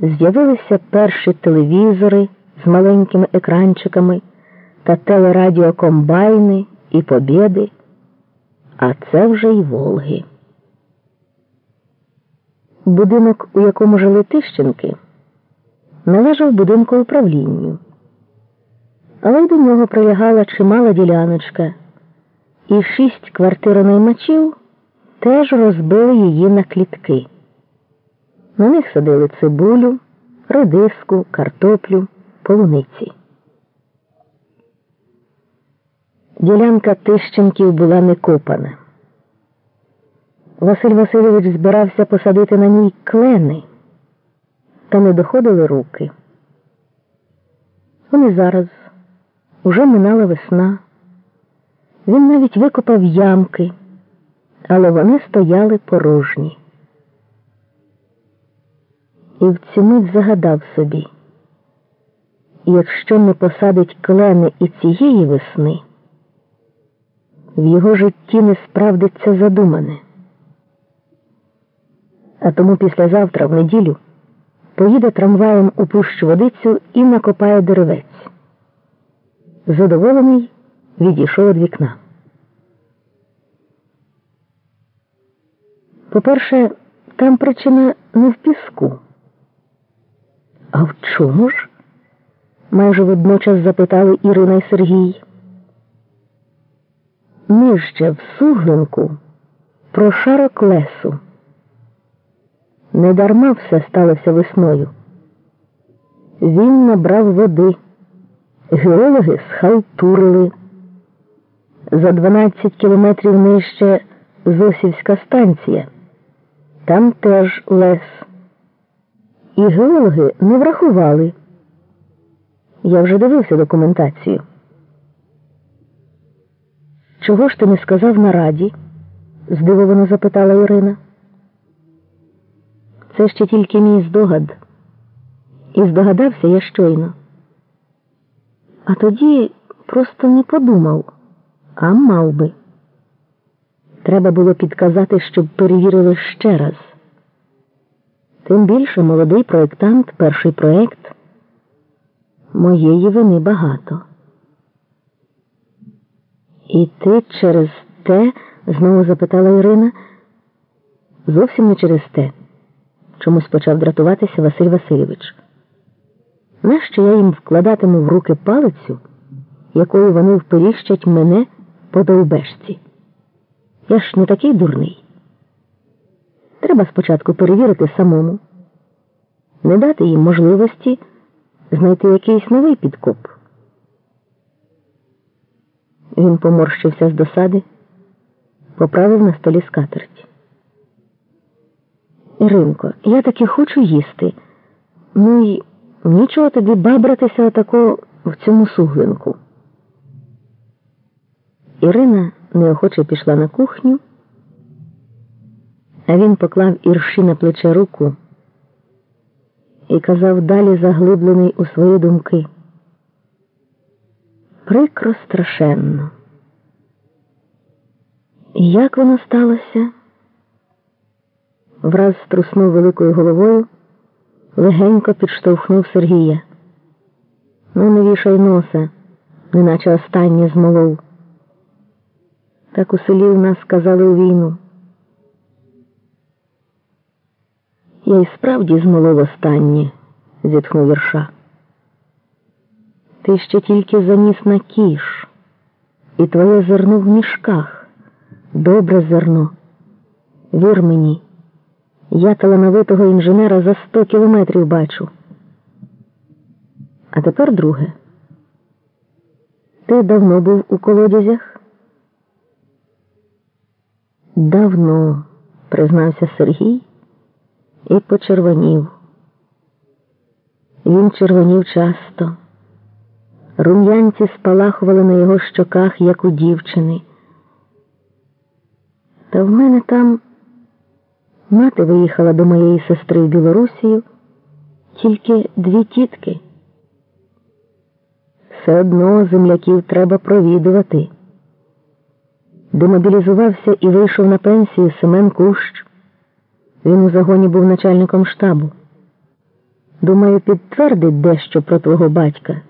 З'явилися перші телевізори з маленькими екранчиками та телерадіокомбайни і побєди, а це вже й Волги. Будинок, у якому жили Тищенки, належав будинку управлінню, але до нього прилягала чимала діляночка, і шість квартиронаймачів теж розбили її на клітки. На них садили цибулю, редиску, картоплю, полуниці. Ділянка Тищенків була не копана. Василь Васильович збирався посадити на ній клени, та не доходили руки. Вони зараз уже минала весна. Він навіть викопав ямки, але вони стояли порожні. І в цю мить загадав собі, якщо не посадить клени і цієї весни, в його житті не справдиться задумане. А тому післязавтра, в неділю, поїде трамваєм у пущу водицю і накопає деревець. Задоволений відійшов від вікна. По-перше, там причина не в піску. А в чому ж? майже водночас запитали Ірина і Сергій. Нижче в суглинку про шарок лесу. Недарма все сталося весною. Він набрав води, геологи схалтурили. За 12 кілометрів нижче Зосівська станція. Там теж лес. І геологи не врахували. Я вже дивився документацію. Чого ж ти не сказав на раді? здивовано запитала Ірина. Це ще тільки мій здогад. І здогадався я щойно. А тоді просто не подумав, а мав би. Треба було підказати, щоб перевірили ще раз. Тим більше молодий проєктант, перший проєкт. Моєї вини багато. І ти через те? знову запитала Ірина. Зовсім не через те. Чомусь почав дратуватися Василь Васильович. Нащо я їм вкладатиму в руки палицю, якою вони вперіщать мене по довбешці? Я ж не такий дурний. Треба спочатку перевірити самому, не дати їм можливості знайти якийсь новий підкоп. Він поморщився з досади, поправив на столі скатерть. Іринко, я таки хочу їсти. Ну й нічого тобі бабратися отако в цьому суглинку. Ірина неохоче пішла на кухню, а він поклав ірші на плече руку і казав далі заглиблений у свої думки. Прикро страшенно. Як воно сталося? Враз струснув великою головою, легенько підштовхнув Сергія. Ну, не вішай носа, неначе останнє змолов. Так у селі у нас сказали у війну. Я й справді змолов останнє, зітхнув вірша. Ти ще тільки заніс на кіш, і твоє зерно в мішках, добре зерно. Вір мені, я талановитого інженера за сто кілометрів бачу. А тепер друге. Ти давно був у колодязях? Давно, признався Сергій і почервонів. Він червонів часто. Рум'янці спалахували на його щоках, як у дівчини. Та в мене там мати виїхала до моєї сестри в Білорусію, тільки дві тітки. Все одно земляків треба провідувати. Демобілізувався і вийшов на пенсію Семен Кущ. Він у загоні був начальником штабу. Думаю, підтвердить дещо про твого батька.